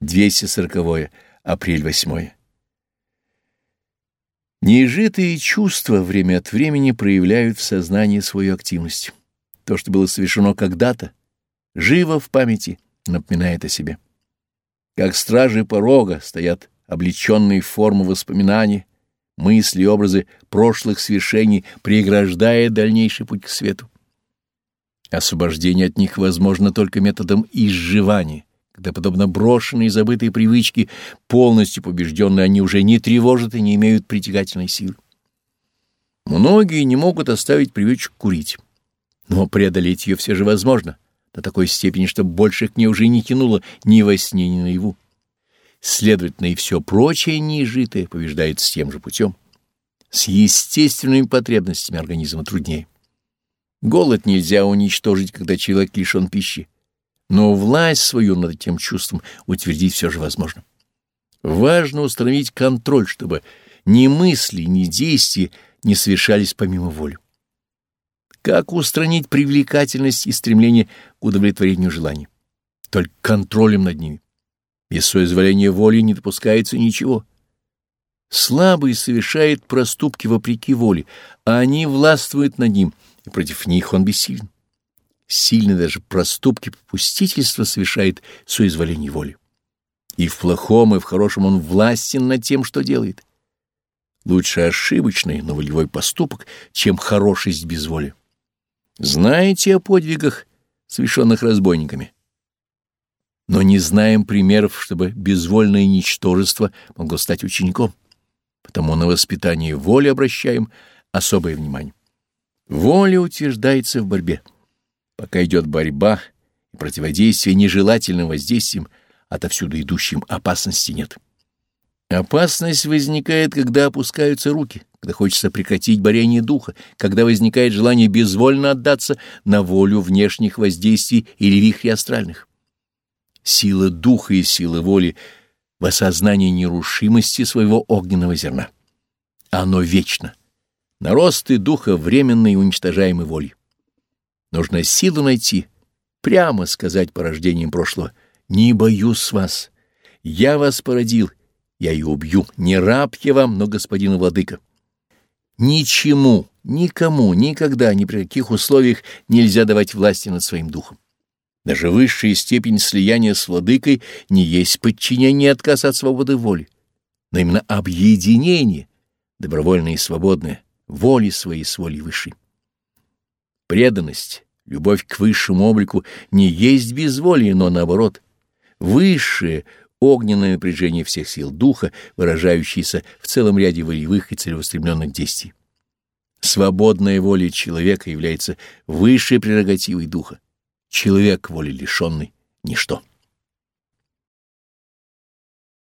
240. Апрель 8. Неизжитые чувства время от времени проявляют в сознании свою активность. То, что было совершено когда-то, живо в памяти, напоминает о себе. Как стражи порога стоят облеченные в форму воспоминаний, мысли и образы прошлых свершений, преграждая дальнейший путь к свету. Освобождение от них возможно только методом изживания когда, подобно брошенные и забытые привычки, полностью побежденные, они уже не тревожат и не имеют притягательной силы. Многие не могут оставить привычку курить, но преодолеть ее все же возможно, до такой степени, что больше к ней уже не тянуло ни во сне, ни наяву. Следовательно, и все прочее неизжитое побеждает с тем же путем. С естественными потребностями организма труднее. Голод нельзя уничтожить, когда человек лишен пищи но власть свою над этим чувством утвердить все же возможно. Важно установить контроль, чтобы ни мысли, ни действия не совершались помимо воли. Как устранить привлекательность и стремление к удовлетворению желаний? Только контролем над ними. Без соизволения воли не допускается ничего. Слабый совершает проступки вопреки воле, а они властвуют над ним, и против них он бессилен сильные даже проступки попустительства совершает соизволение воли. И в плохом, и в хорошем он властен над тем, что делает. Лучше ошибочный, но волевой поступок, чем хорошесть без воли. Знаете о подвигах, совершенных разбойниками? Но не знаем примеров, чтобы безвольное ничтожество могло стать учеником. Потому на воспитание воли обращаем особое внимание. Воля утверждается в борьбе. Пока идет борьба и противодействие нежелательным воздействиям, отовсюду идущим опасности нет. Опасность возникает, когда опускаются руки, когда хочется прекратить борение духа, когда возникает желание безвольно отдаться на волю внешних воздействий или вихри астральных. Сила духа и сила воли в осознании нерушимости своего огненного зерна. Оно вечно. Наросты духа временной уничтожаемой волей. Нужно силу найти, прямо сказать порождением прошлого. «Не боюсь вас. Я вас породил. Я и убью. Не раб я вам, но господин владыка». Ничему, никому, никогда, ни при каких условиях нельзя давать власти над своим духом. Даже высшая степень слияния с владыкой не есть подчинение и отказ от свободы воли, но именно объединение, добровольное и свободное, воли своей с волей высшей. Преданность, любовь к высшему облику не есть безволие, но наоборот, высшее огненное напряжение всех сил духа, выражающееся в целом ряде волевых и целеустремленных действий. Свободная воля человека является высшей прерогативой духа. Человек воли лишенный — ничто.